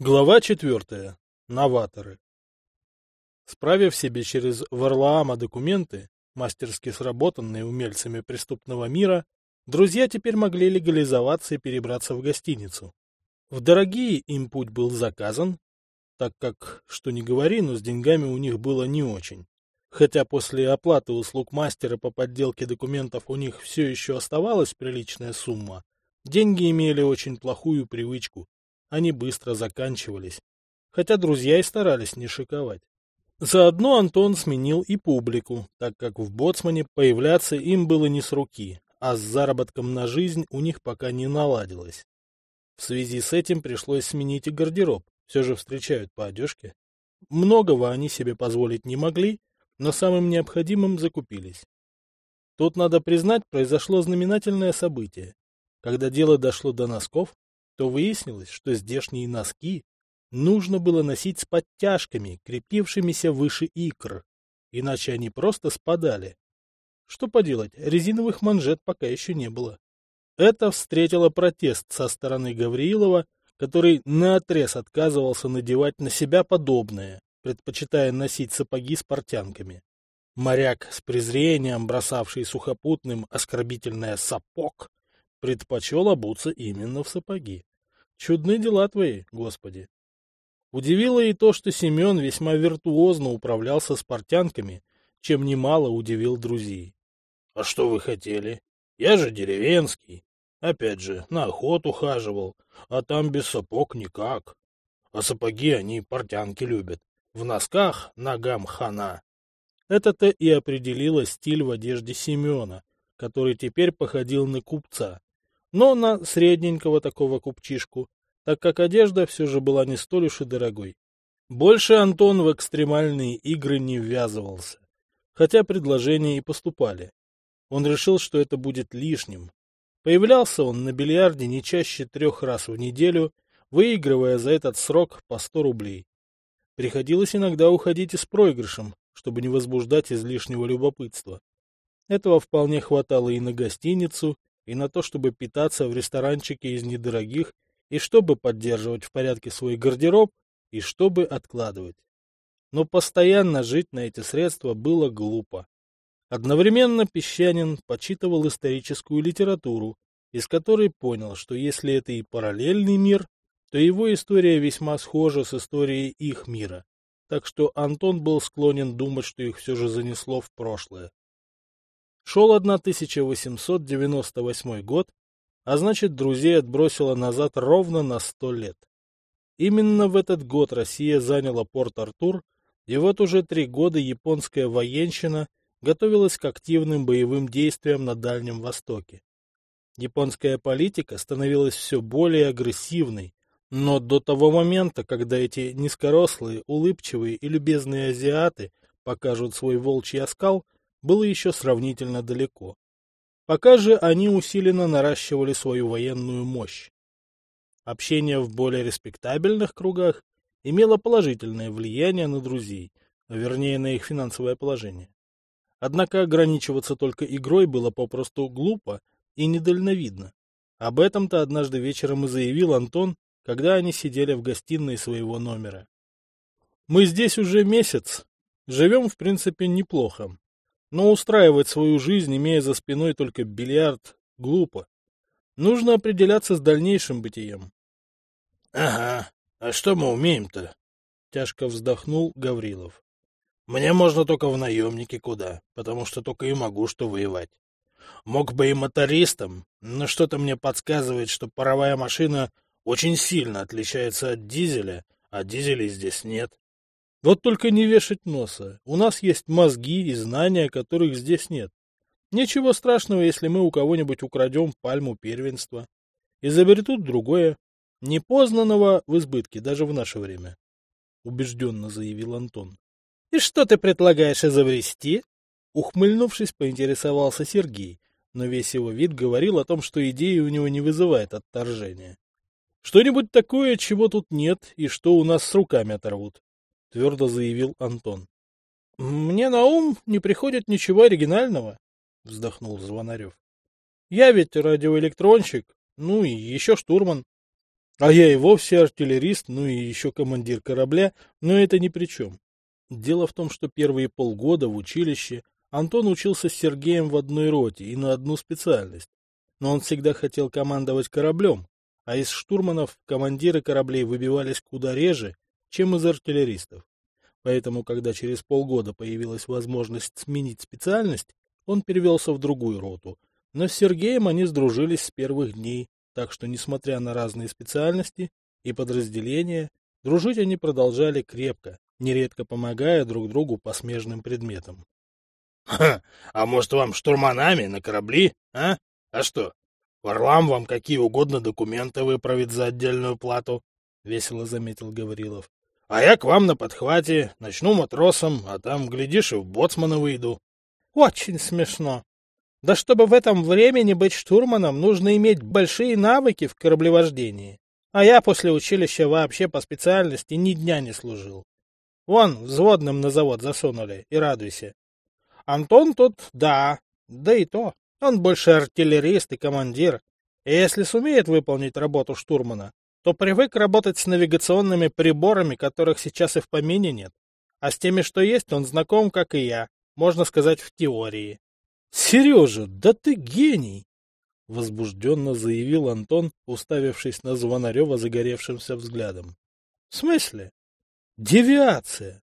Глава четвертая. Новаторы. Справив себе через Варлаама документы, мастерски сработанные умельцами преступного мира, друзья теперь могли легализоваться и перебраться в гостиницу. В дорогие им путь был заказан, так как, что ни говори, но с деньгами у них было не очень. Хотя после оплаты услуг мастера по подделке документов у них все еще оставалась приличная сумма, деньги имели очень плохую привычку они быстро заканчивались, хотя друзья и старались не шиковать. Заодно Антон сменил и публику, так как в Боцмане появляться им было не с руки, а с заработком на жизнь у них пока не наладилось. В связи с этим пришлось сменить и гардероб, все же встречают по одежке. Многого они себе позволить не могли, но самым необходимым закупились. Тут, надо признать, произошло знаменательное событие. Когда дело дошло до носков, то выяснилось, что здешние носки нужно было носить с подтяжками, крепившимися выше икр, иначе они просто спадали. Что поделать, резиновых манжет пока еще не было. Это встретило протест со стороны Гавриилова, который наотрез отказывался надевать на себя подобное, предпочитая носить сапоги с портянками. Моряк с презрением, бросавший сухопутным оскорбительное «сапог», предпочел обуться именно в сапоги. Чудны дела твои, Господи. Удивило и то, что Семен весьма виртуозно управлялся с портянками, чем немало удивил друзей. — А что вы хотели? Я же деревенский. Опять же, на охоту хаживал, а там без сапог никак. А сапоги они портянки любят. В носках ногам хана. Это-то и определило стиль в одежде Семена, который теперь походил на купца, но на средненького такого купчишку, так как одежда все же была не столь уж и дорогой. Больше Антон в экстремальные игры не ввязывался, хотя предложения и поступали. Он решил, что это будет лишним. Появлялся он на бильярде не чаще трех раз в неделю, выигрывая за этот срок по сто рублей. Приходилось иногда уходить и с проигрышем, чтобы не возбуждать излишнего любопытства. Этого вполне хватало и на гостиницу, и на то, чтобы питаться в ресторанчике из недорогих, и чтобы поддерживать в порядке свой гардероб, и чтобы откладывать. Но постоянно жить на эти средства было глупо. Одновременно Песчанин почитывал историческую литературу, из которой понял, что если это и параллельный мир, то его история весьма схожа с историей их мира, так что Антон был склонен думать, что их все же занесло в прошлое. Шел 1898 год, а значит, друзей отбросило назад ровно на сто лет. Именно в этот год Россия заняла Порт-Артур, и вот уже три года японская военщина готовилась к активным боевым действиям на Дальнем Востоке. Японская политика становилась все более агрессивной, но до того момента, когда эти низкорослые, улыбчивые и любезные азиаты покажут свой волчий оскал, было еще сравнительно далеко. Пока же они усиленно наращивали свою военную мощь. Общение в более респектабельных кругах имело положительное влияние на друзей, а вернее на их финансовое положение. Однако ограничиваться только игрой было попросту глупо и недальновидно. Об этом-то однажды вечером и заявил Антон, когда они сидели в гостиной своего номера. «Мы здесь уже месяц. Живем, в принципе, неплохо. Но устраивать свою жизнь, имея за спиной только бильярд, глупо. Нужно определяться с дальнейшим бытием. — Ага, а что мы умеем-то? — тяжко вздохнул Гаврилов. — Мне можно только в наемники куда, потому что только и могу что воевать. Мог бы и мотористом, но что-то мне подсказывает, что паровая машина очень сильно отличается от дизеля, а дизелей здесь нет. Вот только не вешать носа. У нас есть мозги и знания, которых здесь нет. Ничего страшного, если мы у кого-нибудь украдем пальму первенства. Изобретут другое, непознанного в избытке даже в наше время. Убежденно заявил Антон. — И что ты предлагаешь изобрести? Ухмыльнувшись, поинтересовался Сергей, но весь его вид говорил о том, что идея у него не вызывает отторжения. Что-нибудь такое, чего тут нет, и что у нас с руками оторвут твердо заявил Антон. — Мне на ум не приходит ничего оригинального, — вздохнул Звонарев. — Я ведь радиоэлектронщик, ну и еще штурман. А я и вовсе артиллерист, ну и еще командир корабля, но это ни при чем. Дело в том, что первые полгода в училище Антон учился с Сергеем в одной роте и на одну специальность. Но он всегда хотел командовать кораблем, а из штурманов командиры кораблей выбивались куда реже, чем из артиллеристов. Поэтому, когда через полгода появилась возможность сменить специальность, он перевелся в другую роту. Но с Сергеем они сдружились с первых дней, так что, несмотря на разные специальности и подразделения, дружить они продолжали крепко, нередко помогая друг другу по смежным предметам. — а может вам штурманами на корабли, а? А что, Варлам вам какие угодно документы выправит за отдельную плату, — весело заметил Гаврилов. — А я к вам на подхвате, начну матросом, а там, глядишь, и в боцмана выйду. — Очень смешно. Да чтобы в этом времени быть штурманом, нужно иметь большие навыки в кораблевождении. А я после училища вообще по специальности ни дня не служил. Вон, взводным на завод засунули, и радуйся. Антон тут, да, да и то. Он больше артиллерист и командир. И если сумеет выполнить работу штурмана, то привык работать с навигационными приборами, которых сейчас и в помине нет. А с теми, что есть, он знаком, как и я, можно сказать, в теории. — Сережа, да ты гений! — возбужденно заявил Антон, уставившись на Звонарева загоревшимся взглядом. — В смысле? Девиация.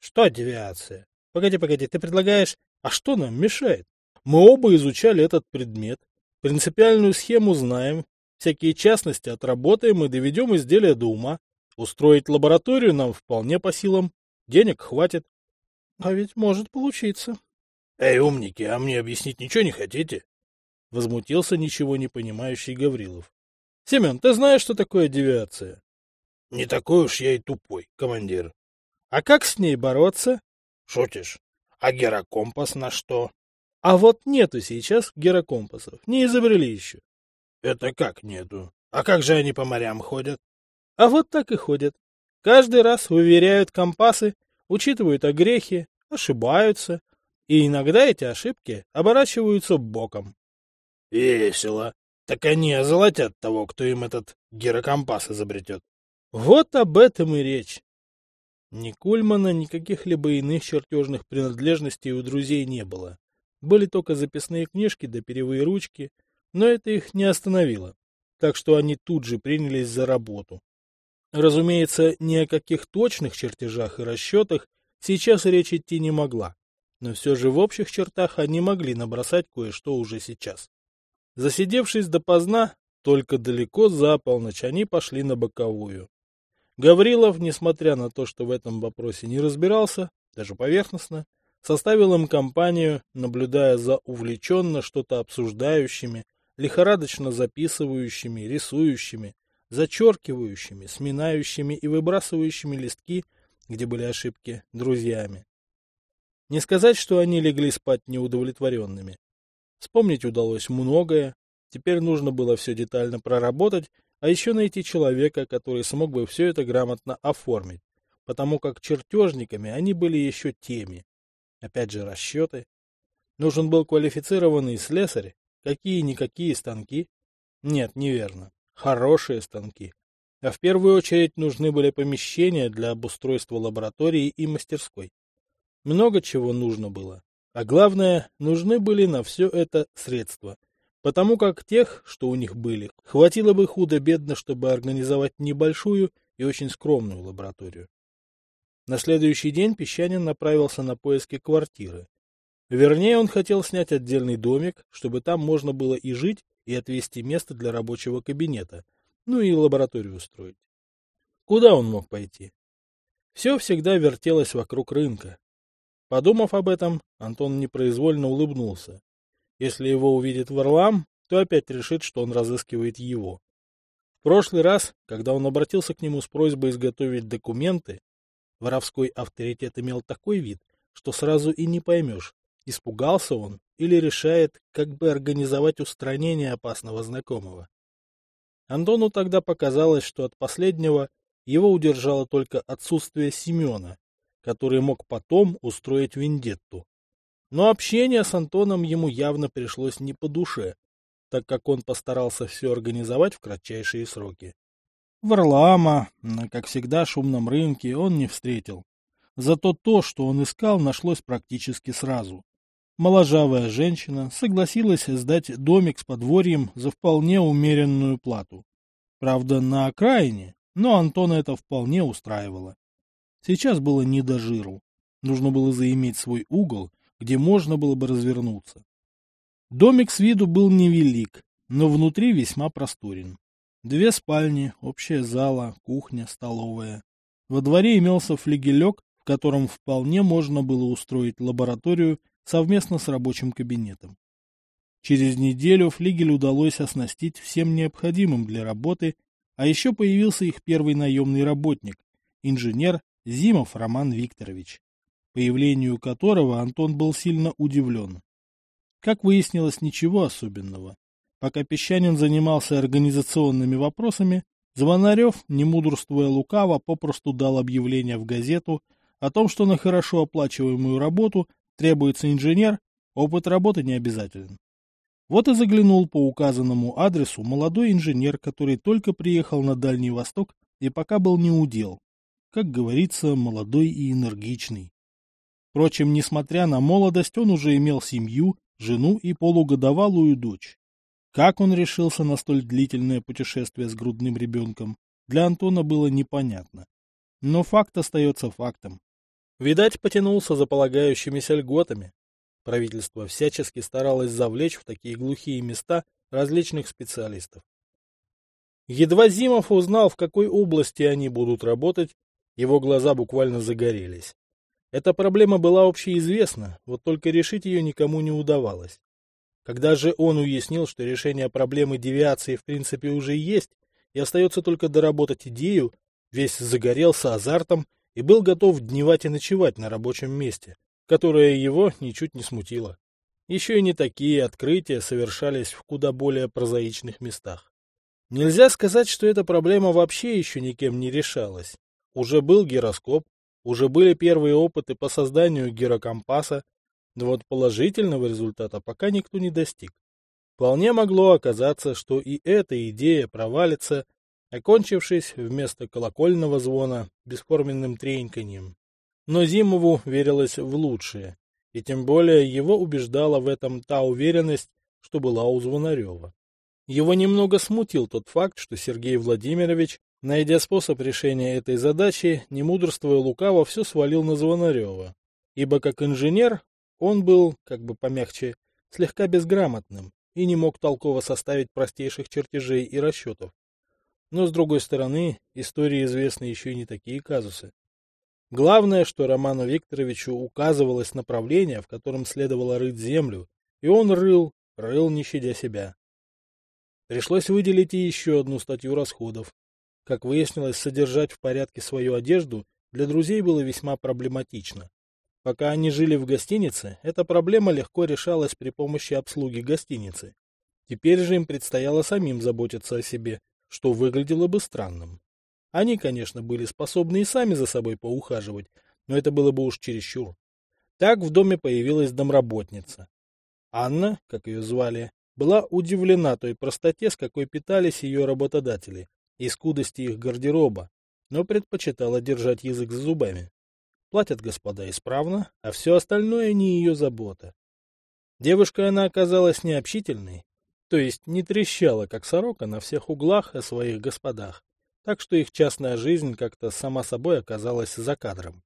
Что девиация? Погоди, погоди, ты предлагаешь... А что нам мешает? Мы оба изучали этот предмет, принципиальную схему знаем, всякие частности отработаем и доведем изделие до ума. Устроить лабораторию нам вполне по силам. Денег хватит. А ведь может получиться. Эй, умники, а мне объяснить ничего не хотите? Возмутился ничего не понимающий Гаврилов. Семен, ты знаешь, что такое девиация? Не такой уж я и тупой, командир. А как с ней бороться? Шутишь? А герокомпас на что? А вот нету сейчас герокомпасов, не изобрели еще. Это как нету? А как же они по морям ходят? А вот так и ходят. Каждый раз выверяют компасы, учитывают огрехи, ошибаются, и иногда эти ошибки оборачиваются боком. Весело. Так они озолотят того, кто им этот герокомпас изобретет. Вот об этом и речь. Ни Кульмана, ни каких-либо иных чертежных принадлежностей у друзей не было. Были только записные книжки да перевые ручки, но это их не остановило, так что они тут же принялись за работу. Разумеется, ни о каких точных чертежах и расчетах сейчас речь идти не могла, но все же в общих чертах они могли набросать кое-что уже сейчас. Засидевшись допоздна, только далеко за полночь они пошли на боковую. Гаврилов, несмотря на то, что в этом вопросе не разбирался, даже поверхностно, составил им компанию, наблюдая за увлеченно что-то обсуждающими, лихорадочно записывающими, рисующими, зачеркивающими, сминающими и выбрасывающими листки, где были ошибки, друзьями. Не сказать, что они легли спать неудовлетворенными. Вспомнить удалось многое, теперь нужно было все детально проработать а еще найти человека, который смог бы все это грамотно оформить, потому как чертежниками они были еще теми. Опять же расчеты. Нужен был квалифицированный слесарь, какие-никакие станки. Нет, неверно. Хорошие станки. А в первую очередь нужны были помещения для обустройства лаборатории и мастерской. Много чего нужно было. А главное, нужны были на все это средства потому как тех, что у них были, хватило бы худо-бедно, чтобы организовать небольшую и очень скромную лабораторию. На следующий день Песчанин направился на поиски квартиры. Вернее, он хотел снять отдельный домик, чтобы там можно было и жить, и отвести место для рабочего кабинета, ну и лабораторию устроить. Куда он мог пойти? Все всегда вертелось вокруг рынка. Подумав об этом, Антон непроизвольно улыбнулся. Если его увидит Варлам, то опять решит, что он разыскивает его. В прошлый раз, когда он обратился к нему с просьбой изготовить документы, воровской авторитет имел такой вид, что сразу и не поймешь, испугался он или решает, как бы организовать устранение опасного знакомого. Антону тогда показалось, что от последнего его удержало только отсутствие Семена, который мог потом устроить вендетту. Но общение с Антоном ему явно пришлось не по душе, так как он постарался все организовать в кратчайшие сроки. Варлаама на, как всегда, шумном рынке он не встретил. Зато то, что он искал, нашлось практически сразу. Моложавая женщина согласилась сдать домик с подворьем за вполне умеренную плату. Правда, на окраине, но Антона это вполне устраивало. Сейчас было не до жиру. Нужно было заиметь свой угол, где можно было бы развернуться. Домик с виду был невелик, но внутри весьма просторен. Две спальни, общая зала, кухня, столовая. Во дворе имелся флигелек, в котором вполне можно было устроить лабораторию совместно с рабочим кабинетом. Через неделю флигель удалось оснастить всем необходимым для работы, а еще появился их первый наемный работник, инженер Зимов Роман Викторович, появлению которого Антон был сильно удивлен. Как выяснилось, ничего особенного. Пока Песчанин занимался организационными вопросами, Звонарев, не мудрствуя лукаво, попросту дал объявление в газету о том, что на хорошо оплачиваемую работу требуется инженер, опыт работы не обязателен. Вот и заглянул по указанному адресу молодой инженер, который только приехал на Дальний Восток и пока был не удел. Как говорится, молодой и энергичный. Впрочем, несмотря на молодость, он уже имел семью жену и полугодовалую дочь. Как он решился на столь длительное путешествие с грудным ребенком, для Антона было непонятно. Но факт остается фактом. Видать, потянулся за полагающимися льготами. Правительство всячески старалось завлечь в такие глухие места различных специалистов. Едва Зимов узнал, в какой области они будут работать, его глаза буквально загорелись. Эта проблема была общеизвестна, вот только решить ее никому не удавалось. Когда же он уяснил, что решение проблемы девиации в принципе уже есть, и остается только доработать идею, весь загорелся азартом и был готов дневать и ночевать на рабочем месте, которое его ничуть не смутило. Еще и не такие открытия совершались в куда более прозаичных местах. Нельзя сказать, что эта проблема вообще еще никем не решалась. Уже был гироскоп, уже были первые опыты по созданию гирокомпаса, но вот положительного результата пока никто не достиг. Вполне могло оказаться, что и эта идея провалится, окончившись вместо колокольного звона бесформенным треньканьем. Но Зимову верилось в лучшее, и тем более его убеждала в этом та уверенность, что была у Звонарева. Его немного смутил тот факт, что Сергей Владимирович Найдя способ решения этой задачи, не мудрствуя лукаво, все свалил на Звонарева. Ибо как инженер он был, как бы помягче, слегка безграмотным и не мог толково составить простейших чертежей и расчетов. Но, с другой стороны, истории известны еще и не такие казусы. Главное, что Роману Викторовичу указывалось направление, в котором следовало рыть землю, и он рыл, рыл, не щадя себя. Пришлось выделить и еще одну статью расходов, как выяснилось, содержать в порядке свою одежду для друзей было весьма проблематично. Пока они жили в гостинице, эта проблема легко решалась при помощи обслуги гостиницы. Теперь же им предстояло самим заботиться о себе, что выглядело бы странным. Они, конечно, были способны и сами за собой поухаживать, но это было бы уж чересчур. Так в доме появилась домработница. Анна, как ее звали, была удивлена той простоте, с какой питались ее работодатели, и скудости их гардероба, но предпочитала держать язык за зубами. Платят господа исправно, а все остальное не ее забота. Девушка она оказалась необщительной, то есть не трещала, как сорока, на всех углах о своих господах, так что их частная жизнь как-то сама собой оказалась за кадром.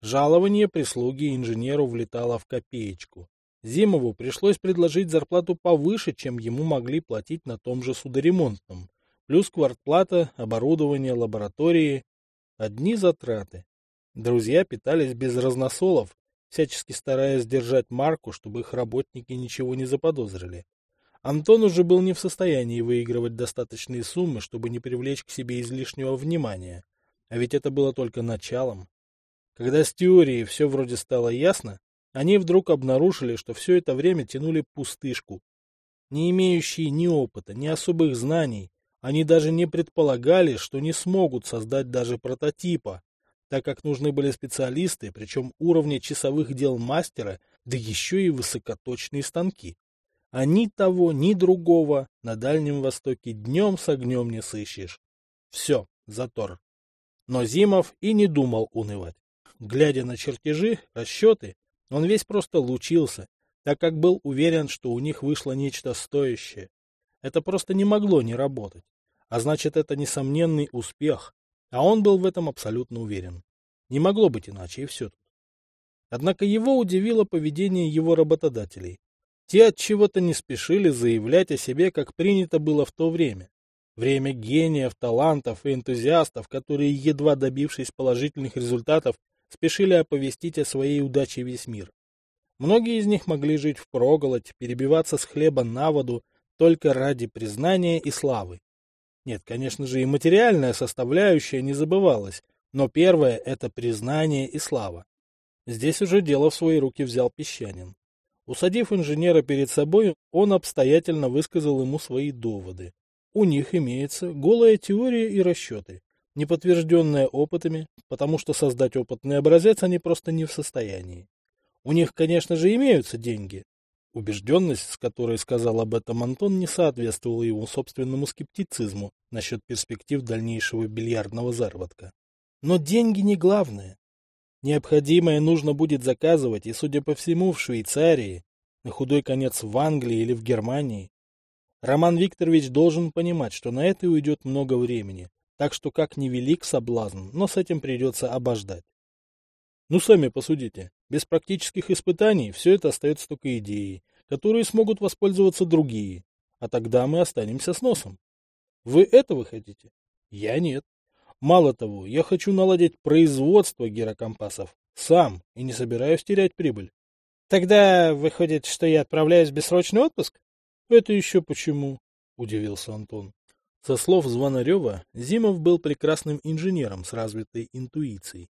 Жалование прислуги инженеру влетало в копеечку. Зимову пришлось предложить зарплату повыше, чем ему могли платить на том же судоремонтном, плюс квартплата, оборудование, лаборатории. Одни затраты. Друзья питались без разносолов, всячески стараясь держать марку, чтобы их работники ничего не заподозрили. Антон уже был не в состоянии выигрывать достаточные суммы, чтобы не привлечь к себе излишнего внимания. А ведь это было только началом. Когда с теорией все вроде стало ясно, они вдруг обнаружили, что все это время тянули пустышку. Не имеющие ни опыта, ни особых знаний, они даже не предполагали, что не смогут создать даже прототипа, так как нужны были специалисты, причем уровня часовых дел мастера, да еще и высокоточные станки. А ни того, ни другого на Дальнем Востоке днем с огнем не сыщешь. Все, затор. Но Зимов и не думал унывать. Глядя на чертежи, расчеты, он весь просто лучился, так как был уверен, что у них вышло нечто стоящее. Это просто не могло не работать. А значит, это несомненный успех. А он был в этом абсолютно уверен. Не могло быть иначе, и все тут. Однако его удивило поведение его работодателей. Те от чего-то не спешили заявлять о себе, как принято было в то время. Время гениев, талантов и энтузиастов, которые, едва добившись положительных результатов, спешили оповестить о своей удаче весь мир. Многие из них могли жить впроголодь, перебиваться с хлеба на воду только ради признания и славы. Нет, конечно же, и материальная составляющая не забывалась, но первое — это признание и слава. Здесь уже дело в свои руки взял Песчанин. Усадив инженера перед собой, он обстоятельно высказал ему свои доводы. У них имеется голая теория и расчеты, не подтвержденная опытами, потому что создать опытный образец они просто не в состоянии. У них, конечно же, имеются деньги. Убежденность, с которой сказал об этом Антон, не соответствовала его собственному скептицизму насчет перспектив дальнейшего бильярдного заработка. Но деньги не главное. Необходимое нужно будет заказывать, и, судя по всему, в Швейцарии, на худой конец в Англии или в Германии. Роман Викторович должен понимать, что на это уйдет много времени, так что как невелик соблазн, но с этим придется обождать. Ну, сами посудите. Без практических испытаний все это остается только идеей, которые смогут воспользоваться другие, а тогда мы останемся с носом. Вы этого хотите? Я нет. Мало того, я хочу наладить производство гирокомпасов сам и не собираюсь терять прибыль. Тогда выходит, что я отправляюсь в бессрочный отпуск? Это еще почему? Удивился Антон. Со слов Звонарева, Зимов был прекрасным инженером с развитой интуицией.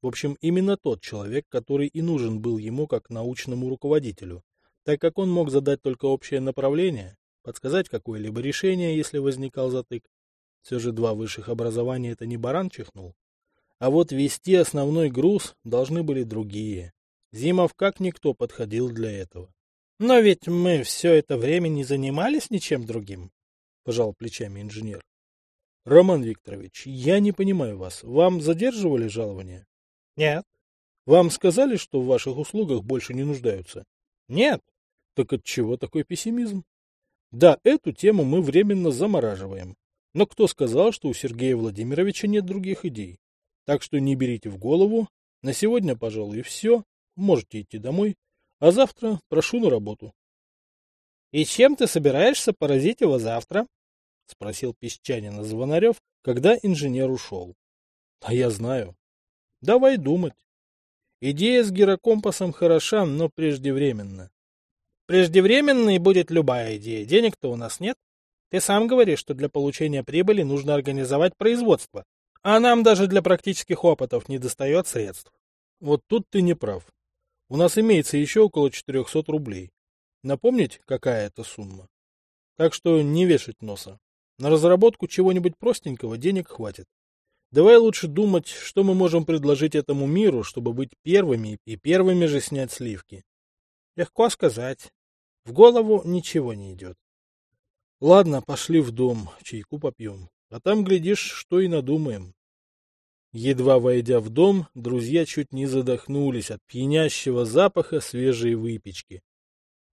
В общем, именно тот человек, который и нужен был ему как научному руководителю, так как он мог задать только общее направление, подсказать какое-либо решение, если возникал затык, все же два высших образования это не баран чихнул. А вот вести основной груз должны были другие. Зимов как никто подходил для этого. Но ведь мы все это время не занимались ничем другим, пожал плечами инженер. Роман Викторович, я не понимаю вас. Вам задерживали жалование? Нет. Вам сказали, что в ваших услугах больше не нуждаются? Нет. Так от чего такой пессимизм? Да, эту тему мы временно замораживаем. Но кто сказал, что у Сергея Владимировича нет других идей? Так что не берите в голову. На сегодня, пожалуй, все. Можете идти домой. А завтра прошу на работу. — И чем ты собираешься поразить его завтра? — спросил песчанина Звонарев, когда инженер ушел. — А я знаю. Давай думать. Идея с гирокомпасом хороша, но преждевременно. — Преждевременной будет любая идея. Денег-то у нас нет. Ты сам говоришь, что для получения прибыли нужно организовать производство, а нам даже для практических опытов не достает средств. Вот тут ты не прав. У нас имеется еще около 400 рублей. Напомнить, какая это сумма? Так что не вешать носа. На разработку чего-нибудь простенького денег хватит. Давай лучше думать, что мы можем предложить этому миру, чтобы быть первыми и первыми же снять сливки. Легко сказать. В голову ничего не идет. Ладно, пошли в дом, чайку попьем. А там, глядишь, что и надумаем. Едва войдя в дом, друзья чуть не задохнулись от пьянящего запаха свежей выпечки.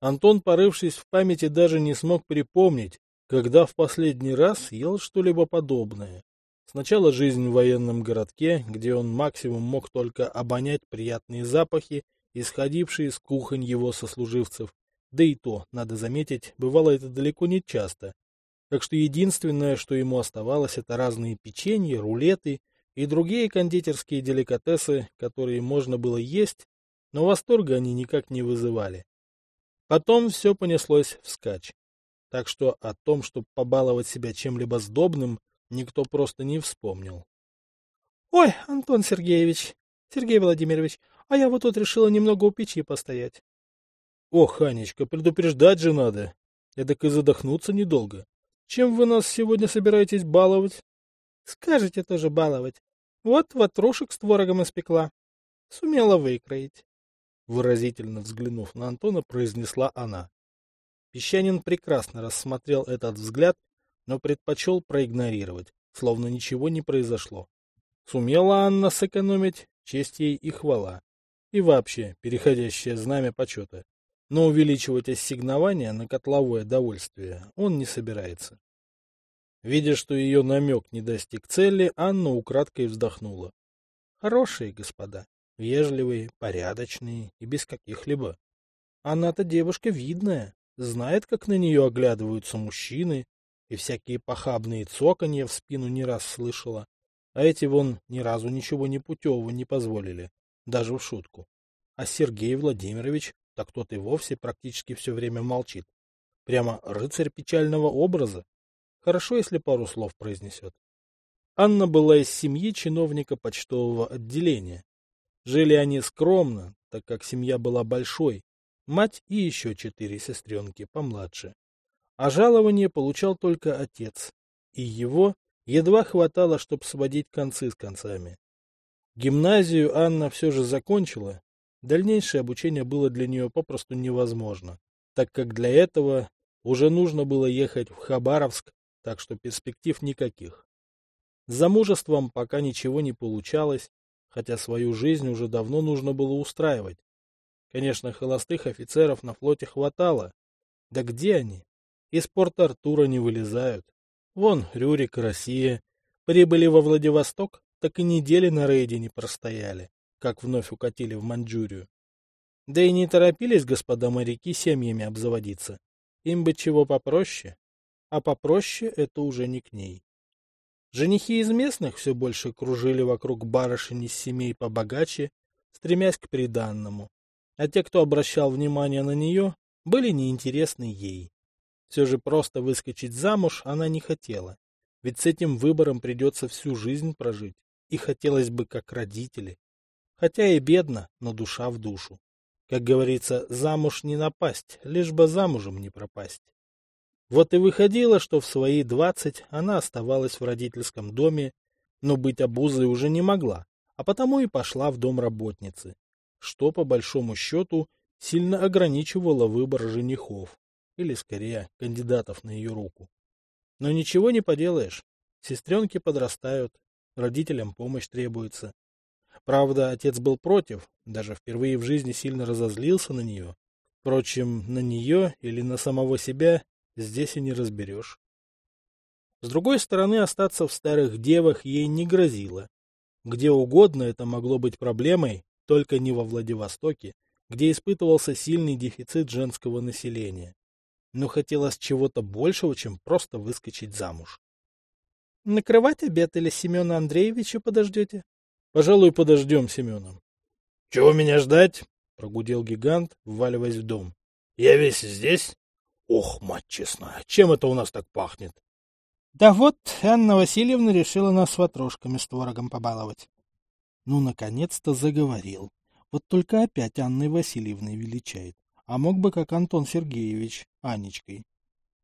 Антон, порывшись в памяти, даже не смог припомнить, когда в последний раз ел что-либо подобное. Сначала жизнь в военном городке, где он максимум мог только обонять приятные запахи, исходившие из кухонь его сослуживцев, да и то, надо заметить, бывало это далеко не часто. Так что единственное, что ему оставалось, это разные печенья, рулеты и другие кондитерские деликатесы, которые можно было есть, но восторга они никак не вызывали. Потом все понеслось вскачь. Так что о том, чтобы побаловать себя чем-либо сдобным, никто просто не вспомнил. — Ой, Антон Сергеевич, Сергей Владимирович, а я вот тут решила немного у печи постоять. Ох, Анечка, предупреждать же надо. Эдак и задохнуться недолго. Чем вы нас сегодня собираетесь баловать? Скажете тоже баловать. Вот ватрушек с творогом испекла. Сумела выкроить. Выразительно взглянув на Антона, произнесла она. Песчанин прекрасно рассмотрел этот взгляд, но предпочел проигнорировать, словно ничего не произошло. Сумела Анна сэкономить, честь ей и хвала. И вообще, переходящее знамя почета. Но увеличивать ассигнование на котловое довольствие он не собирается. Видя, что ее намек не достиг цели, Анна украдкой вздохнула. Хорошие господа, вежливые, порядочные и без каких-либо. Она-то девушка видная, знает, как на нее оглядываются мужчины, и всякие похабные цоканья в спину не раз слышала. А эти вон ни разу ничего непутевого не позволили, даже в шутку. А Сергей Владимирович, так тот и вовсе практически все время молчит. Прямо рыцарь печального образа. Хорошо, если пару слов произнесет. Анна была из семьи чиновника почтового отделения. Жили они скромно, так как семья была большой, мать и еще четыре сестренки помладше. А жалование получал только отец, и его едва хватало, чтобы сводить концы с концами. Гимназию Анна все же закончила, дальнейшее обучение было для нее попросту невозможно, так как для этого уже нужно было ехать в Хабаровск, так что перспектив никаких. С замужеством пока ничего не получалось, хотя свою жизнь уже давно нужно было устраивать. Конечно, холостых офицеров на флоте хватало. Да где они? Из порта Артура не вылезают. Вон, Рюрик Россия. Прибыли во Владивосток, так и недели на рейде не простояли, как вновь укатили в Маньчжурию. Да и не торопились господа моряки семьями обзаводиться. Им бы чего попроще. А попроще это уже не к ней. Женихи из местных все больше кружили вокруг барышень из семей побогаче, стремясь к приданному а те, кто обращал внимание на нее, были неинтересны ей. Все же просто выскочить замуж она не хотела, ведь с этим выбором придется всю жизнь прожить, и хотелось бы как родители. Хотя и бедно, но душа в душу. Как говорится, замуж не напасть, лишь бы замужем не пропасть. Вот и выходило, что в свои двадцать она оставалась в родительском доме, но быть обузой уже не могла, а потому и пошла в дом работницы, что, по большому счету, сильно ограничивало выбор женихов, или, скорее, кандидатов на ее руку. Но ничего не поделаешь. Сестренки подрастают, родителям помощь требуется. Правда, отец был против, даже впервые в жизни сильно разозлился на нее. Впрочем, на нее или на самого себя здесь и не разберешь. С другой стороны, остаться в старых девах ей не грозило. Где угодно это могло быть проблемой, только не во Владивостоке, где испытывался сильный дефицит женского населения. Но хотелось чего-то большего, чем просто выскочить замуж. — Накрывать обед или Семена Андреевича подождете? — Пожалуй, подождем Семена. — Чего меня ждать? — прогудел гигант, вваливаясь в дом. — Я весь здесь? Ох, мать честная, чем это у нас так пахнет? — Да вот, Анна Васильевна решила нас ватрушками с творогом побаловать. Ну, наконец-то заговорил. Вот только опять Анной Васильевной величает. А мог бы, как Антон Сергеевич, Анечкой.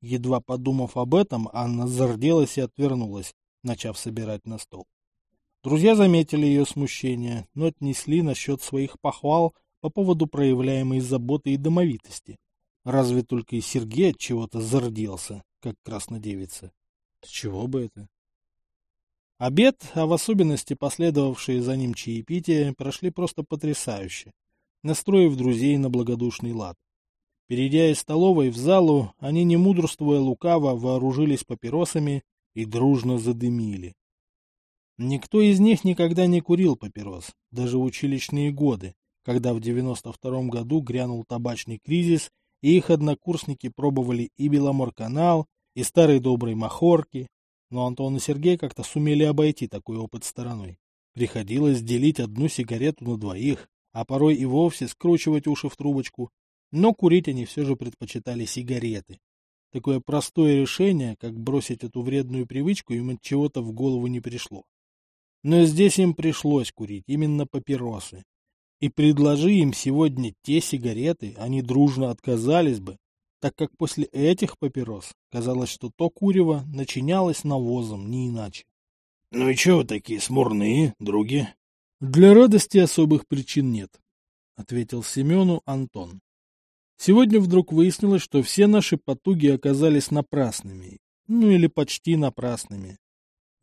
Едва подумав об этом, Анна зарделась и отвернулась, начав собирать на стол. Друзья заметили ее смущение, но отнесли насчет своих похвал по поводу проявляемой заботы и домовитости. Разве только и Сергей от чего-то зарделся, как краснодевица. С чего бы это? Обед, а в особенности последовавшие за ним чаепития, прошли просто потрясающе, настроив друзей на благодушный лад. Перейдя из столовой в залу, они, не мудрствуя лукаво, вооружились папиросами и дружно задымили. Никто из них никогда не курил папирос, даже в училищные годы, когда в 92 году грянул табачный кризис, и их однокурсники пробовали и Беломорканал, и старый добрый Махорки, но Антон и Сергей как-то сумели обойти такой опыт стороной. Приходилось делить одну сигарету на двоих, а порой и вовсе скручивать уши в трубочку. Но курить они все же предпочитали сигареты. Такое простое решение, как бросить эту вредную привычку, им от чего-то в голову не пришло. Но здесь им пришлось курить именно папиросы. И предложи им сегодня те сигареты, они дружно отказались бы, так как после этих папирос казалось, что то курево начинялось навозом, не иначе. — Ну и чего вы такие смурные, други? — Для радости особых причин нет, — ответил Семену Антон. Сегодня вдруг выяснилось, что все наши потуги оказались напрасными, ну или почти напрасными.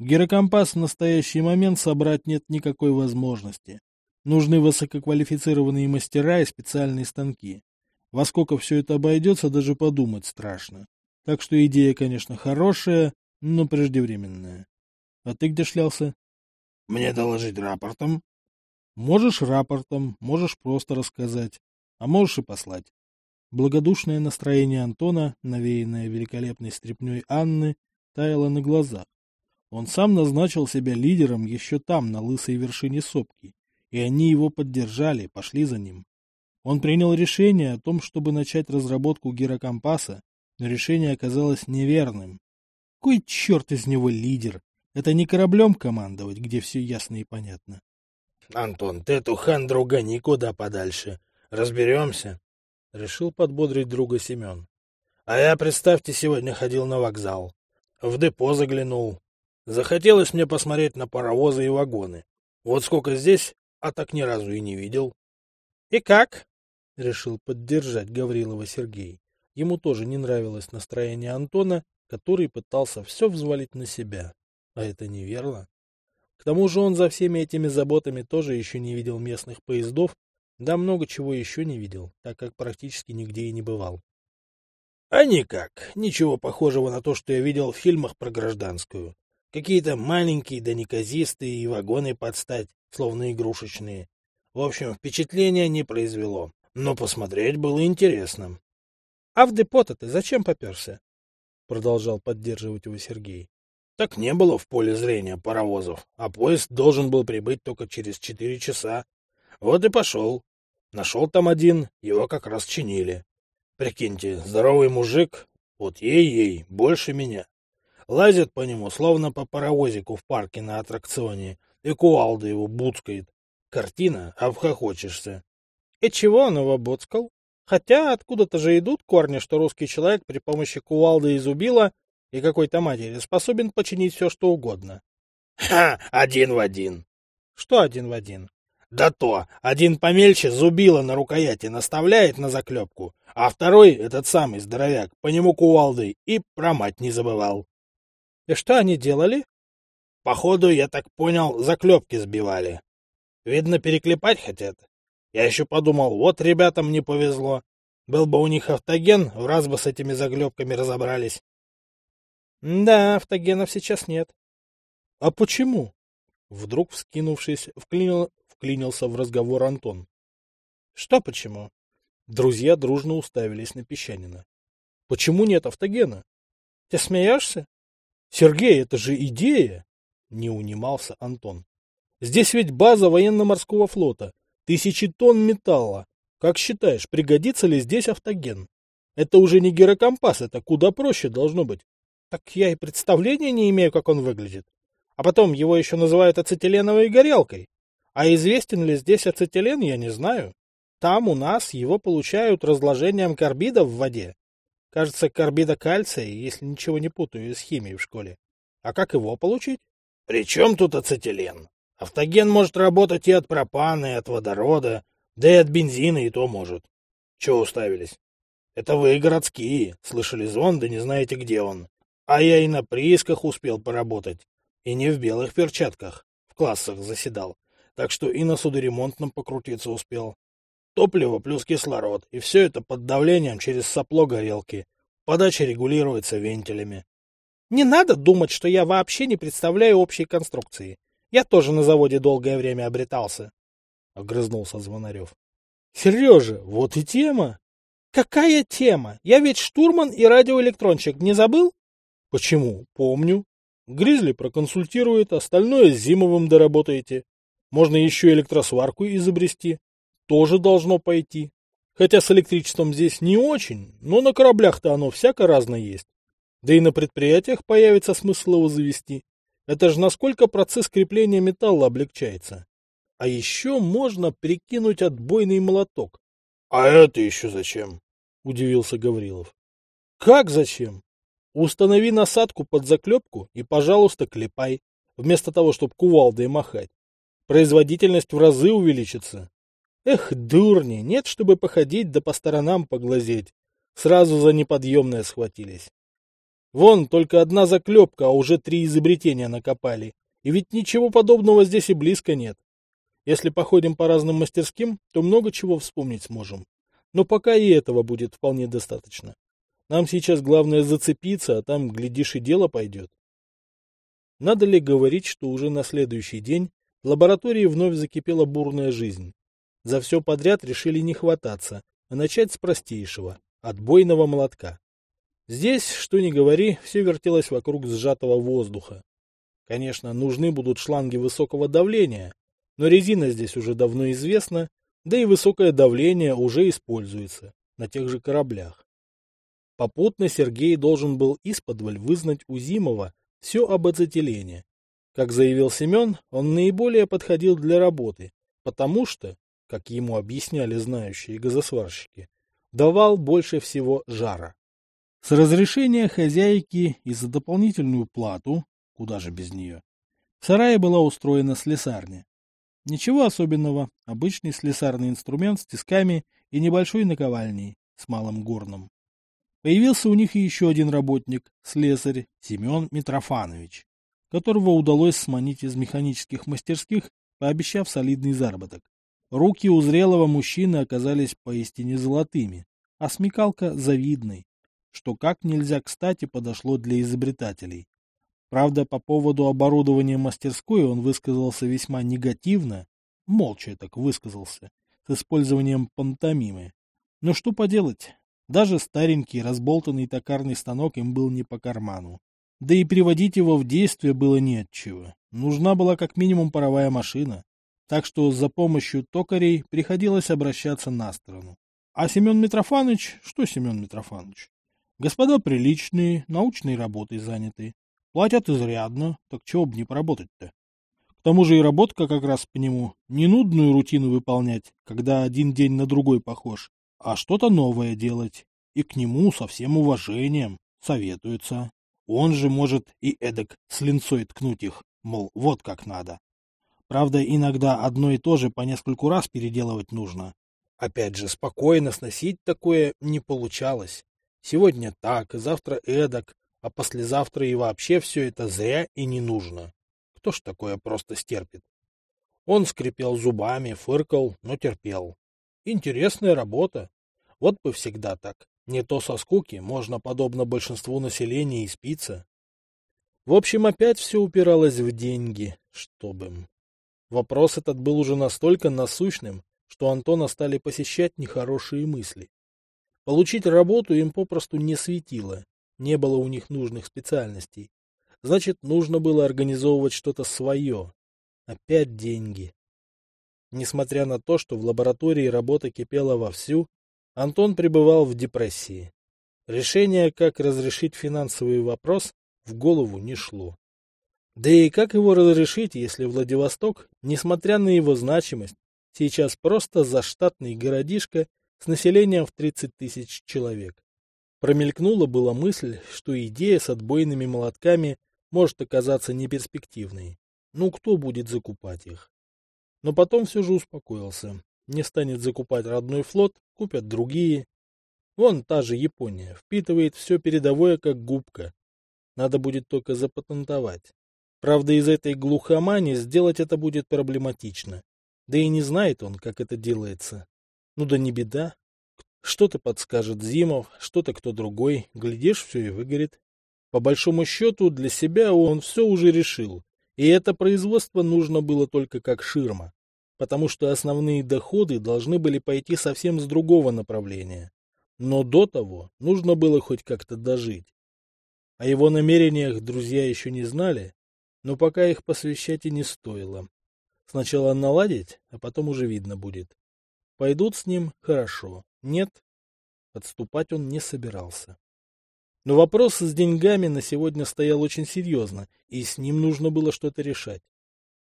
Герокомпас в настоящий момент собрать нет никакой возможности. Нужны высококвалифицированные мастера и специальные станки. Во сколько все это обойдется, даже подумать страшно. Так что идея, конечно, хорошая, но преждевременная. А ты где шлялся? Мне доложить рапортом? Можешь рапортом, можешь просто рассказать, а можешь и послать. Благодушное настроение Антона, навеянное великолепной стряпней Анны, таяло на глазах. Он сам назначил себя лидером еще там, на лысой вершине сопки, и они его поддержали, пошли за ним. Он принял решение о том, чтобы начать разработку гирокомпаса, но решение оказалось неверным. Кой черт из него лидер? Это не кораблем командовать, где все ясно и понятно. — Антон, ты эту хандру гони куда подальше. Разберемся, — решил подбодрить друга Семен. — А я, представьте, сегодня ходил на вокзал. В депо заглянул. Захотелось мне посмотреть на паровозы и вагоны. Вот сколько здесь, а так ни разу и не видел. — И как? — решил поддержать Гаврилова Сергей. Ему тоже не нравилось настроение Антона, который пытался все взвалить на себя. А это неверно. К тому же он за всеми этими заботами тоже еще не видел местных поездов, да много чего еще не видел, так как практически нигде и не бывал. — А никак. Ничего похожего на то, что я видел в фильмах про гражданскую. Какие-то маленькие да неказистые и вагоны под стать, словно игрушечные. В общем, впечатления не произвело, но посмотреть было интересно. — А в депо-то ты зачем поперся? — продолжал поддерживать его Сергей. — Так не было в поле зрения паровозов, а поезд должен был прибыть только через четыре часа. Вот и пошел. Нашел там один, его как раз чинили. Прикиньте, здоровый мужик, вот ей-ей, больше меня. Лазит по нему, словно по паровозику в парке на аттракционе, и кувалда его буцкает. Картина, обхохочешься. И чего он его буцкал? Хотя откуда-то же идут корни, что русский человек при помощи кувалды и зубила и какой-то матери способен починить все, что угодно. Ха, один в один. Что один в один? Да то, один помельче зубило на рукояти наставляет на заклепку, а второй, этот самый здоровяк, по нему кувалдой и про мать не забывал. И что они делали? Походу, я так понял, заклепки сбивали. Видно, переклепать хотят. Я еще подумал, вот ребятам не повезло. Был бы у них автоген, в раз бы с этими заклепками разобрались. Да, автогенов сейчас нет. А почему? Вдруг, вскинувшись, вклинил, вклинился в разговор Антон. Что почему? Друзья дружно уставились на Песчанина. Почему нет автогена? Ты смеешься? Сергей, это же идея! Не унимался Антон. Здесь ведь база военно-морского флота. Тысячи тонн металла. Как считаешь, пригодится ли здесь автоген? Это уже не гирокомпас, это куда проще должно быть. Так я и представления не имею, как он выглядит. А потом его еще называют ацетиленовой горелкой. А известен ли здесь ацетилен, я не знаю. Там у нас его получают разложением карбида в воде. Кажется, карбида кальция, если ничего не путаю из химии в школе. А как его получить? При чем тут ацетилен? Автоген может работать и от пропана, и от водорода, да и от бензина и то может. Чего уставились? Это вы городские, слышали звон, да не знаете, где он. А я и на приисках успел поработать. И не в белых перчатках. В классах заседал. Так что и на судоремонтном покрутиться успел. Топливо плюс кислород, и все это под давлением через сопло горелки. Подача регулируется вентилями. Не надо думать, что я вообще не представляю общей конструкции. Я тоже на заводе долгое время обретался. — огрызнулся Звонарев. — Сережа, вот и тема. — Какая тема? Я ведь штурман и радиоэлектронщик, не забыл? — Почему? Помню. Гризли проконсультирует, остальное с Зимовым доработаете. Можно еще электросварку изобрести тоже должно пойти. Хотя с электричеством здесь не очень, но на кораблях-то оно всяко разное есть. Да и на предприятиях появится смысл его завести. Это же насколько процесс крепления металла облегчается. А еще можно прикинуть отбойный молоток. — А это еще зачем? — удивился Гаврилов. — Как зачем? Установи насадку под заклепку и, пожалуйста, клепай, вместо того, чтобы кувалдой махать. Производительность в разы увеличится. Эх, дурни, нет, чтобы походить да по сторонам поглазеть. Сразу за неподъемное схватились. Вон, только одна заклепка, а уже три изобретения накопали. И ведь ничего подобного здесь и близко нет. Если походим по разным мастерским, то много чего вспомнить сможем. Но пока и этого будет вполне достаточно. Нам сейчас главное зацепиться, а там, глядишь, и дело пойдет. Надо ли говорить, что уже на следующий день в лаборатории вновь закипела бурная жизнь. За все подряд решили не хвататься, а начать с простейшего – отбойного молотка. Здесь, что ни говори, все вертелось вокруг сжатого воздуха. Конечно, нужны будут шланги высокого давления, но резина здесь уже давно известна, да и высокое давление уже используется на тех же кораблях. Попутно Сергей должен был исподволь вызнать у Зимова все об ацетилене. Как заявил Семен, он наиболее подходил для работы, потому что, как ему объясняли знающие газосварщики, давал больше всего жара. С разрешения хозяйки и за дополнительную плату, куда же без нее, в сарае была устроена слесарня. Ничего особенного, обычный слесарный инструмент с тисками и небольшой наковальней с малым горном. Появился у них еще один работник, слесарь Семен Митрофанович, которого удалось сманить из механических мастерских, пообещав солидный заработок. Руки у зрелого мужчины оказались поистине золотыми, а смекалка завидной, что как нельзя кстати подошло для изобретателей. Правда, по поводу оборудования мастерской он высказался весьма негативно, молча так высказался, с использованием пантомимы. Но что поделать, даже старенький разболтанный токарный станок им был не по карману. Да и приводить его в действие было не отчего. Нужна была как минимум паровая машина. Так что за помощью токарей приходилось обращаться на сторону. А Семен Митрофанович, что Семен Митрофанович? Господа приличные, научной работой заняты. Платят изрядно, так чего бы не поработать-то? К тому же и работка как раз по нему. Не нудную рутину выполнять, когда один день на другой похож, а что-то новое делать. И к нему со всем уважением советуются. Он же может и эдак с линцой ткнуть их, мол, вот как надо. Правда, иногда одно и то же по нескольку раз переделывать нужно. Опять же, спокойно сносить такое не получалось. Сегодня так, завтра эдак, а послезавтра и вообще все это зря и не нужно. Кто ж такое просто стерпит? Он скрипел зубами, фыркал, но терпел. Интересная работа. Вот бы всегда так. Не то со скуки можно, подобно большинству населения, и спиться. В общем, опять все упиралось в деньги, чтобы им. Вопрос этот был уже настолько насущным, что Антона стали посещать нехорошие мысли. Получить работу им попросту не светило, не было у них нужных специальностей. Значит, нужно было организовывать что-то свое. Опять деньги. Несмотря на то, что в лаборатории работа кипела вовсю, Антон пребывал в депрессии. Решение, как разрешить финансовый вопрос, в голову не шло. Да и как его разрешить, если Владивосток, несмотря на его значимость, сейчас просто заштатный городишко с населением в 30 тысяч человек. Промелькнула была мысль, что идея с отбойными молотками может оказаться неперспективной. Ну, кто будет закупать их? Но потом все же успокоился. Не станет закупать родной флот, купят другие. Вон та же Япония, впитывает все передовое как губка. Надо будет только запатентовать. Правда, из этой глухомани сделать это будет проблематично. Да и не знает он, как это делается. Ну да не беда. Что-то подскажет Зимов, что-то кто другой. Глядишь, все и выгорит. По большому счету, для себя он все уже решил. И это производство нужно было только как ширма, потому что основные доходы должны были пойти совсем с другого направления. Но до того нужно было хоть как-то дожить. О его намерениях друзья еще не знали, но пока их посвящать и не стоило. Сначала наладить, а потом уже видно будет. Пойдут с ним – хорошо, нет – отступать он не собирался. Но вопрос с деньгами на сегодня стоял очень серьезно, и с ним нужно было что-то решать.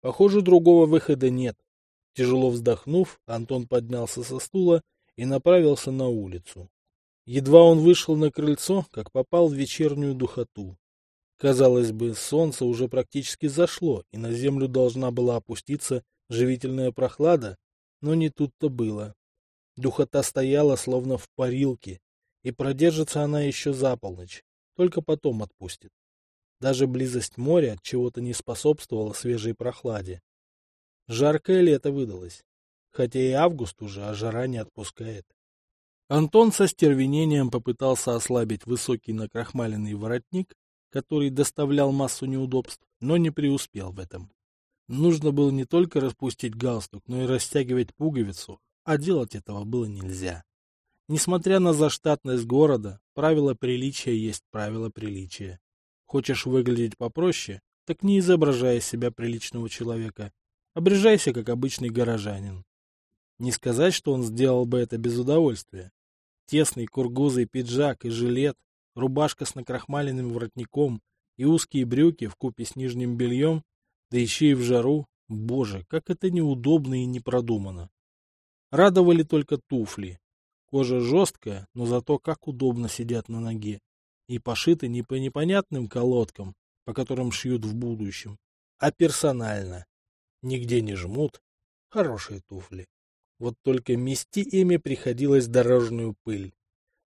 Похоже, другого выхода нет. Тяжело вздохнув, Антон поднялся со стула и направился на улицу. Едва он вышел на крыльцо, как попал в вечернюю духоту. Казалось бы, солнце уже практически зашло, и на землю должна была опуститься живительная прохлада, но не тут-то было. Духота стояла, словно в парилке, и продержится она еще за полночь, только потом отпустит. Даже близость моря от чего-то не способствовала свежей прохладе. Жаркое лето выдалось, хотя и август уже, а жара не отпускает. Антон со стервенением попытался ослабить высокий накрахмаленный воротник, который доставлял массу неудобств, но не преуспел в этом. Нужно было не только распустить галстук, но и растягивать пуговицу, а делать этого было нельзя. Несмотря на заштатность города, правило приличия есть правило приличия. Хочешь выглядеть попроще, так не изображай из себя приличного человека. Обрежайся, как обычный горожанин. Не сказать, что он сделал бы это без удовольствия. Тесный кургузый пиджак и жилет, рубашка с накрахмаленным воротником и узкие брюки в купе с нижним бельем, да еще и в жару. Боже, как это неудобно и непродуманно. Радовали только туфли. Кожа жесткая, но зато как удобно сидят на ноге и пошиты не по непонятным колодкам, по которым шьют в будущем, а персонально. Нигде не жмут. Хорошие туфли. Вот только мести ими приходилось дорожную пыль.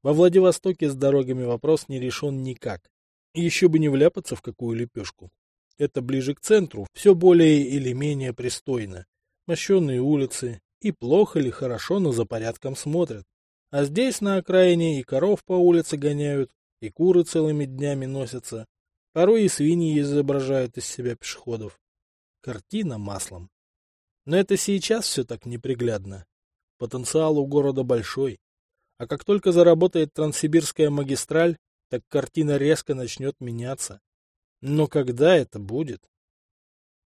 Во Владивостоке с дорогами вопрос не решен никак. Еще бы не вляпаться в какую лепешку. Это ближе к центру, все более или менее пристойно. Мощенные улицы, и плохо ли хорошо, но за порядком смотрят. А здесь на окраине и коров по улице гоняют, и куры целыми днями носятся, порой и свиньи изображают из себя пешеходов. Картина маслом. Но это сейчас все так неприглядно. Потенциал у города большой. А как только заработает Транссибирская магистраль, так картина резко начнет меняться. Но когда это будет?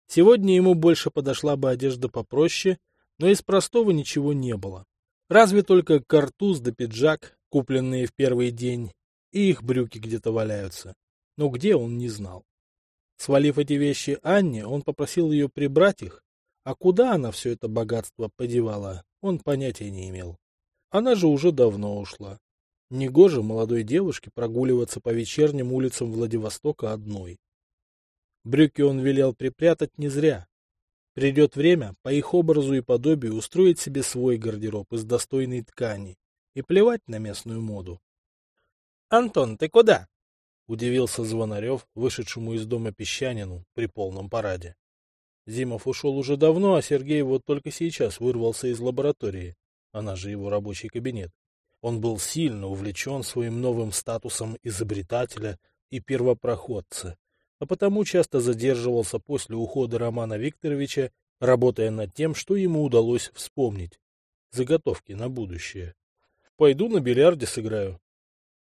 Сегодня ему больше подошла бы одежда попроще, но из простого ничего не было. Разве только картуз да пиджак, купленные в первый день, и их брюки где-то валяются. Но где он не знал. Свалив эти вещи Анне, он попросил ее прибрать их, а куда она все это богатство подевала, он понятия не имел. Она же уже давно ушла. Негоже молодой девушке прогуливаться по вечерним улицам Владивостока одной. Брюки он велел припрятать не зря. Придет время, по их образу и подобию, устроить себе свой гардероб из достойной ткани и плевать на местную моду. Антон, ты куда? Удивился Звонарев, вышедшему из дома песчанину при полном параде. Зимов ушел уже давно, а Сергей вот только сейчас вырвался из лаборатории, она же его рабочий кабинет. Он был сильно увлечен своим новым статусом изобретателя и первопроходца, а потому часто задерживался после ухода Романа Викторовича, работая над тем, что ему удалось вспомнить. Заготовки на будущее. Пойду на бильярде сыграю,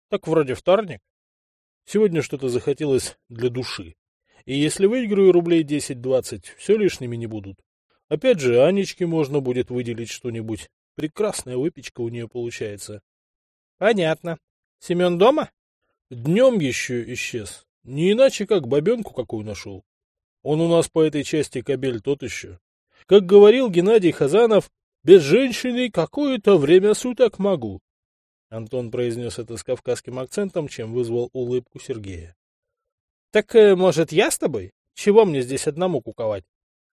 так вроде вторник. Сегодня что-то захотелось для души. И если выиграю рублей 10-20, все лишними не будут. Опять же, Анечке можно будет выделить что-нибудь. Прекрасная выпечка у нее получается. Понятно. Семен дома? Днем еще исчез. Не иначе, как бабенку какую нашел. Он у нас по этой части кабель тот еще. Как говорил Геннадий Хазанов, без женщины какое-то время суток могу. Антон произнес это с кавказским акцентом, чем вызвал улыбку Сергея. — Так, э, может, я с тобой? Чего мне здесь одному куковать?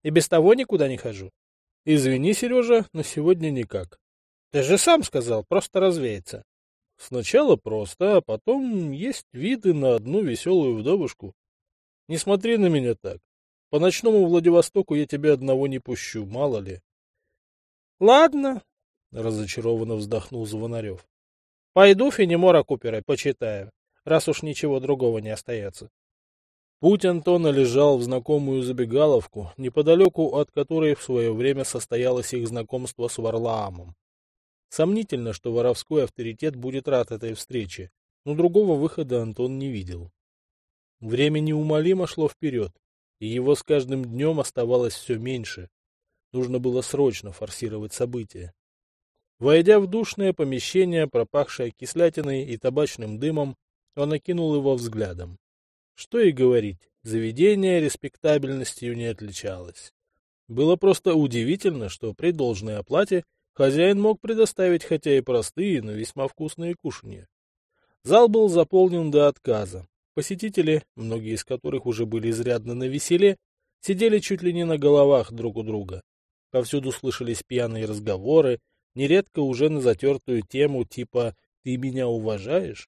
И без того никуда не хожу. — Извини, Сережа, но сегодня никак. — Ты же сам сказал, просто развеяться. — Сначала просто, а потом есть виды на одну веселую вдовушку. Не смотри на меня так. По ночному Владивостоку я тебя одного не пущу, мало ли. — Ладно, — разочарованно вздохнул Звонарев. Пойду Фенемора Купера почитаю, раз уж ничего другого не остается. Путь Антона лежал в знакомую забегаловку, неподалеку от которой в свое время состоялось их знакомство с Варлаамом. Сомнительно, что воровской авторитет будет рад этой встрече, но другого выхода Антон не видел. Время неумолимо шло вперед, и его с каждым днем оставалось все меньше. Нужно было срочно форсировать события. Войдя в душное помещение, пропахшее кислятиной и табачным дымом, он окинул его взглядом. Что и говорить, заведение респектабельностью не отличалось. Было просто удивительно, что при должной оплате хозяин мог предоставить хотя и простые, но весьма вкусные кушанья. Зал был заполнен до отказа. Посетители, многие из которых уже были изрядно на веселе, сидели чуть ли не на головах друг у друга. Повсюду слышались пьяные разговоры, нередко уже на затертую тему типа «ты меня уважаешь?».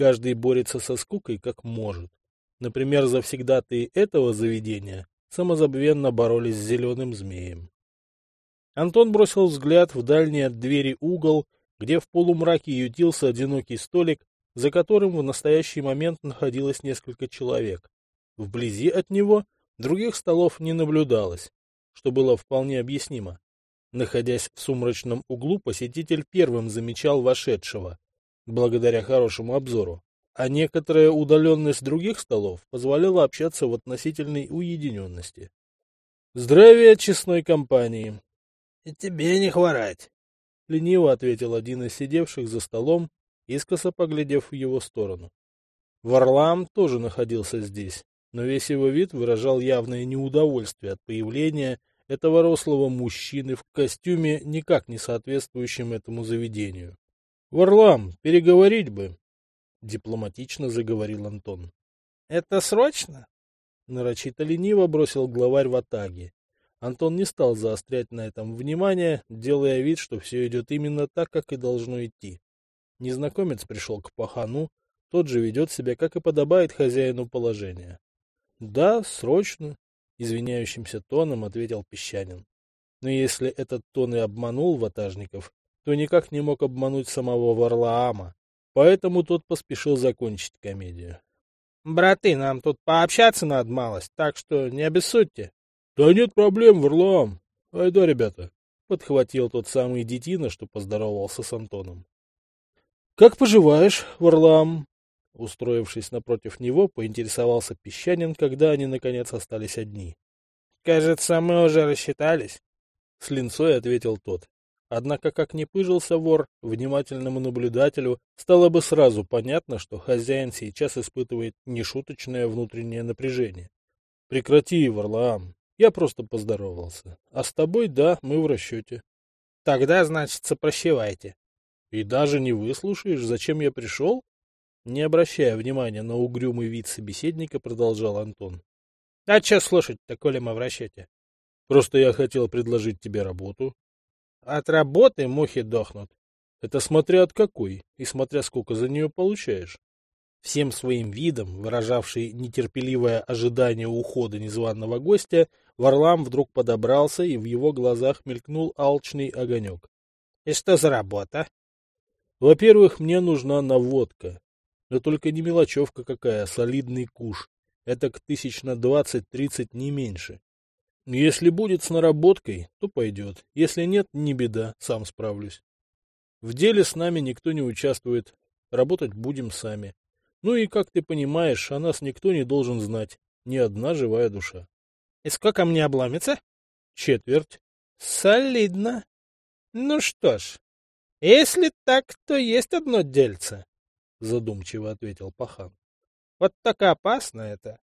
Каждый борется со скукой как может. Например, завсегдатые этого заведения самозабвенно боролись с зеленым змеем. Антон бросил взгляд в дальний от двери угол, где в полумраке ютился одинокий столик, за которым в настоящий момент находилось несколько человек. Вблизи от него других столов не наблюдалось, что было вполне объяснимо. Находясь в сумрачном углу, посетитель первым замечал вошедшего, благодаря хорошему обзору, а некоторая удаленность других столов позволяла общаться в относительной уединенности. «Здравия честной компании!» «И тебе не хворать!» — лениво ответил один из сидевших за столом, искоса поглядев в его сторону. Варлам тоже находился здесь, но весь его вид выражал явное неудовольствие от появления этого рослого мужчины в костюме, никак не соответствующем этому заведению. — Варлам, переговорить бы, — дипломатично заговорил Антон. — Это срочно? — нарочито лениво бросил главарь в атаге. Антон не стал заострять на этом внимание, делая вид, что все идет именно так, как и должно идти. Незнакомец пришел к пахану, тот же ведет себя, как и подобает хозяину положения. — Да, срочно, — извиняющимся тоном ответил Песчанин. Но если этот тон и обманул ватажников, то никак не мог обмануть самого Варлаама, поэтому тот поспешил закончить комедию. — Браты, нам тут пообщаться надо малость, так что не обессудьте. — Да нет проблем, Варлаам. Айда, ребята, — подхватил тот самый детина, что поздоровался с Антоном. — Как поживаешь, Варлаам? Устроившись напротив него, поинтересовался Песчанин, когда они, наконец, остались одни. — Кажется, мы уже рассчитались. С линцой ответил тот. Однако, как ни пыжился вор, внимательному наблюдателю стало бы сразу понятно, что хозяин сейчас испытывает нешуточное внутреннее напряжение. — Прекрати, Варлаам, я просто поздоровался. А с тобой, да, мы в расчете. — Тогда, значит, прощевайте. — И даже не выслушаешь, зачем я пришел? Не обращая внимания на угрюмый вид собеседника, продолжал Антон. — А что слушать-то, коли мы в расчете? — Просто я хотел предложить тебе работу. От работы мухи дохнут. Это смотря от какой, и смотря сколько за нее получаешь. Всем своим видом, выражавший нетерпеливое ожидание ухода незваного гостя, Варлам вдруг подобрался, и в его глазах мелькнул алчный огонек. — И что за работа? — Во-первых, мне нужна наводка. Но только не мелочевка какая, а солидный куш. Это к тысяч на двадцать-тридцать, не меньше. Если будет с наработкой, то пойдет. Если нет, не беда, сам справлюсь. В деле с нами никто не участвует. Работать будем сами. Ну и, как ты понимаешь, о нас никто не должен знать. Ни одна живая душа. — И сколько мне обломится? — Четверть. — Солидно. Ну что ж, если так, то есть одно дельце, — задумчиво ответил пахан. — Вот так опасно это.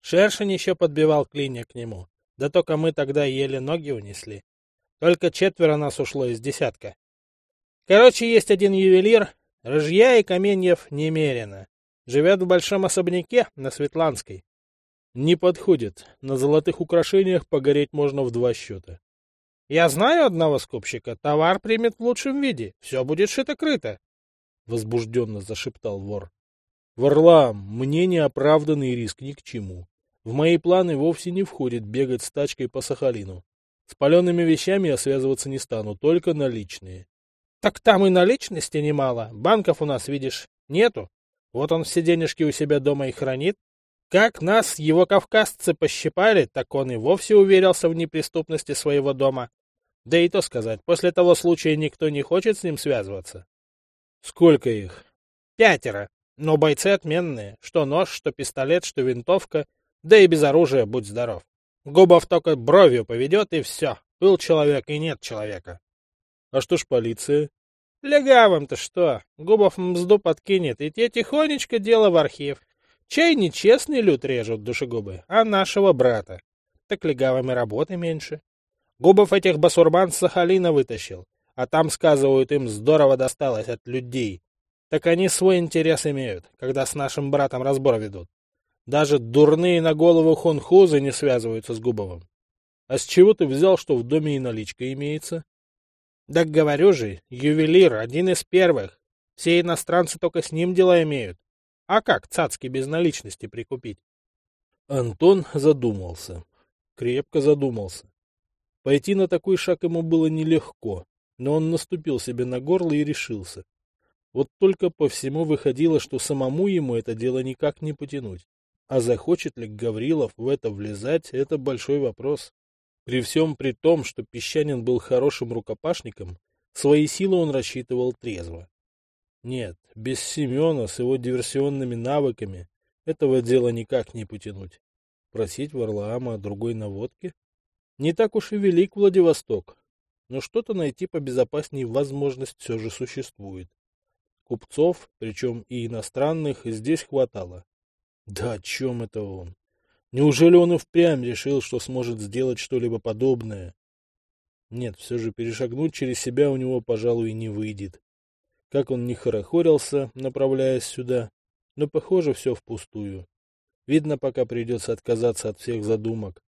Шершень еще подбивал клинья к нему. Да только мы тогда еле ноги унесли. Только четверо нас ушло из десятка. Короче, есть один ювелир, рыжья и каменьев немерено. Живет в большом особняке на Светланской. Не подходит. На золотых украшениях погореть можно в два счета. Я знаю одного скупщика. Товар примет в лучшем виде. Все будет шито-крыто. Возбужденно зашептал вор. Варлам, мне неоправданный риск ни к чему. В мои планы вовсе не входит бегать с тачкой по Сахалину. С палеными вещами я связываться не стану, только наличные. — Так там и наличности немало. Банков у нас, видишь, нету. Вот он все денежки у себя дома и хранит. Как нас его кавказцы пощипали, так он и вовсе уверился в неприступности своего дома. Да и то сказать, после того случая никто не хочет с ним связываться. — Сколько их? — Пятеро. Но бойцы отменные. Что нож, что пистолет, что винтовка — да и без оружия будь здоров. Губов только бровью поведет, и все. Был человек, и нет человека. А что ж полиция? Легавым-то что? Губов мзду подкинет, и те тихонечко дело в архив. Чай нечестный люд режут душегубы, а нашего брата. Так легавым и работы меньше. Губов этих басурман с Сахалина вытащил, а там, сказывают, им здорово досталось от людей. Так они свой интерес имеют, когда с нашим братом разбор ведут. Даже дурные на голову хунхузы не связываются с Губовым. А с чего ты взял, что в доме и наличка имеется? Да говорю же, ювелир, один из первых. Все иностранцы только с ним дела имеют. А как цацки без наличности прикупить? Антон задумался. Крепко задумался. Пойти на такой шаг ему было нелегко, но он наступил себе на горло и решился. Вот только по всему выходило, что самому ему это дело никак не потянуть. А захочет ли Гаврилов в это влезать, это большой вопрос. При всем при том, что Песчанин был хорошим рукопашником, свои силы он рассчитывал трезво. Нет, без Семена с его диверсионными навыками этого дела никак не потянуть. Просить Варлаама о другой наводке? Не так уж и велик Владивосток, но что-то найти побезопаснее возможность все же существует. Купцов, причем и иностранных, здесь хватало. Да о чем это он? Неужели он и впрямь решил, что сможет сделать что-либо подобное? Нет, все же перешагнуть через себя у него, пожалуй, не выйдет. Как он не хорохорился, направляясь сюда, но, похоже, все впустую. Видно, пока придется отказаться от всех задумок.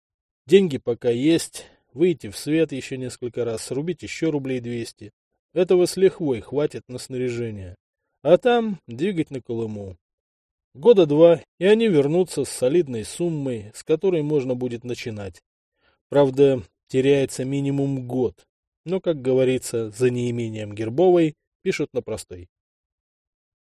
Деньги пока есть, выйти в свет еще несколько раз, срубить еще рублей двести. Этого с лихвой хватит на снаряжение. А там двигать на Колыму. Года два, и они вернутся с солидной суммой, с которой можно будет начинать. Правда, теряется минимум год. Но, как говорится, за неимением Гербовой пишут на простой.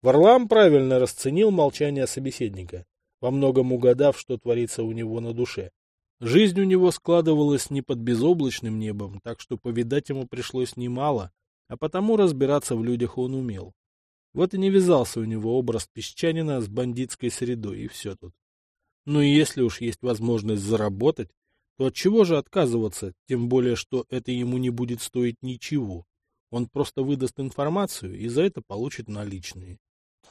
Варлам правильно расценил молчание собеседника, во многом угадав, что творится у него на душе. Жизнь у него складывалась не под безоблачным небом, так что повидать ему пришлось немало, а потому разбираться в людях он умел. Вот и не вязался у него образ песчанина с бандитской средой, и все тут. Ну и если уж есть возможность заработать, то от чего же отказываться, тем более, что это ему не будет стоить ничего. Он просто выдаст информацию и за это получит наличные.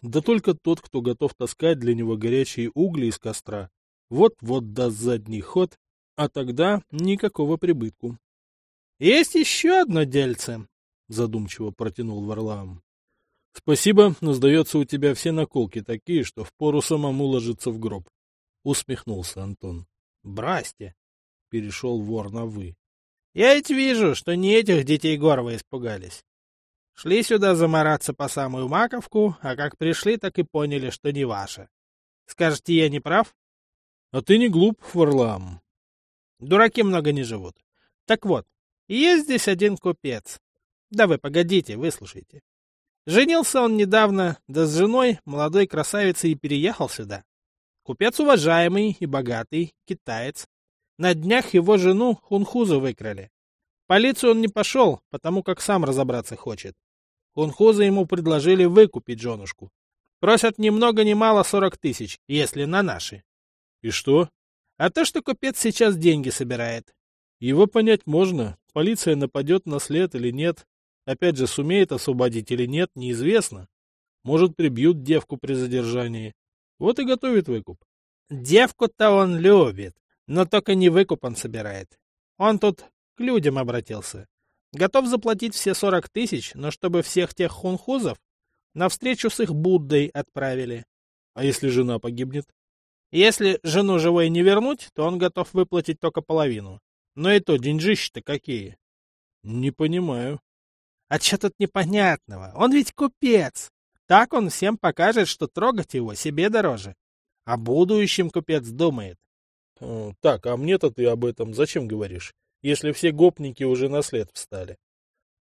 Да только тот, кто готов таскать для него горячие угли из костра, вот-вот даст задний ход, а тогда никакого прибытку. — Есть еще одно дельце, — задумчиво протянул Варлам. — Спасибо, но, сдается, у тебя все наколки такие, что впору самому ложиться в гроб. — усмехнулся Антон. — Брасьте, — перешел вор на «вы». Я ведь вижу, что не этих детей Горова испугались. Шли сюда замораться по самую маковку, а как пришли, так и поняли, что не ваше. Скажете, я не прав? А ты не глуп, Варлам. Дураки много не живут. Так вот, есть здесь один купец. Да вы погодите, выслушайте. Женился он недавно, да с женой, молодой красавицей, и переехал сюда. Купец уважаемый и богатый, китаец, на днях его жену хунхузы выкрали. полицию он не пошел, потому как сам разобраться хочет. Хунхузы ему предложили выкупить женушку. Просят ни много ни мало сорок тысяч, если на наши. И что? А то, что купец сейчас деньги собирает. Его понять можно. Полиция нападет на след или нет. Опять же, сумеет освободить или нет, неизвестно. Может, прибьют девку при задержании. Вот и готовит выкуп. Девку-то он любит но только не выкуп он собирает. Он тут к людям обратился. Готов заплатить все сорок тысяч, но чтобы всех тех хунхузов на встречу с их Буддой отправили. А если жена погибнет? Если жену живой не вернуть, то он готов выплатить только половину. Но и то деньжищи-то какие. Не понимаю. А что тут непонятного? Он ведь купец. Так он всем покажет, что трогать его себе дороже. О будущем купец думает. Э, так, а мне-то ты об этом зачем говоришь, если все гопники уже на след встали?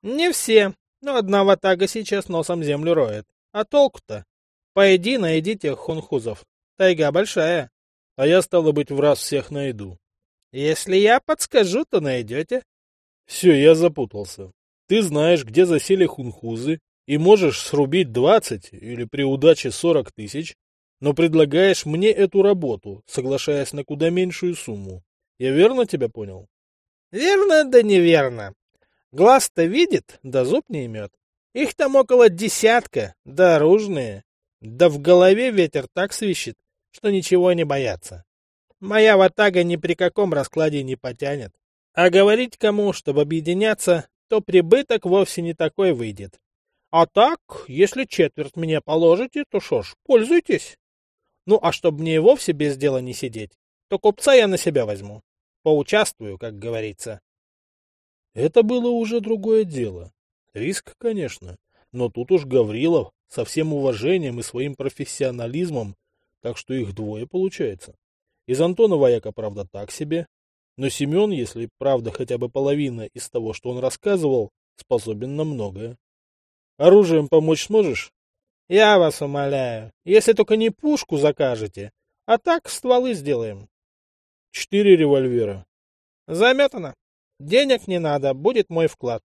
Не все, но одна ватага сейчас носом землю роет. А толку-то? Пойди найди тех хунхузов. Тайга большая. А я, стало быть, в раз всех найду. Если я подскажу, то найдете. Все, я запутался. Ты знаешь, где засели хунхузы, и можешь срубить двадцать или при удаче сорок тысяч, но предлагаешь мне эту работу, соглашаясь на куда меньшую сумму. Я верно тебя понял? Верно, да неверно. Глаз-то видит, да зуб не имет. Их там около десятка, да оружные. Да в голове ветер так свищет, что ничего не боятся. Моя ватага ни при каком раскладе не потянет. А говорить кому, чтобы объединяться, то прибыток вовсе не такой выйдет. А так, если четверть мне положите, то шо ж, пользуйтесь. Ну, а чтобы мне и вовсе без дела не сидеть, то купца я на себя возьму. Поучаствую, как говорится. Это было уже другое дело. Риск, конечно, но тут уж Гаврилов со всем уважением и своим профессионализмом, так что их двое получается. Из Антона вояка, правда, так себе, но Семен, если правда хотя бы половина из того, что он рассказывал, способен на многое. Оружием помочь сможешь? Я вас умоляю, если только не пушку закажете, а так стволы сделаем. Четыре револьвера. Заметано. Денег не надо, будет мой вклад.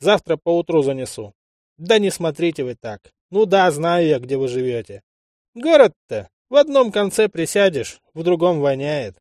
Завтра поутру занесу. Да не смотрите вы так. Ну да, знаю я, где вы живете. Город-то в одном конце присядешь, в другом воняет.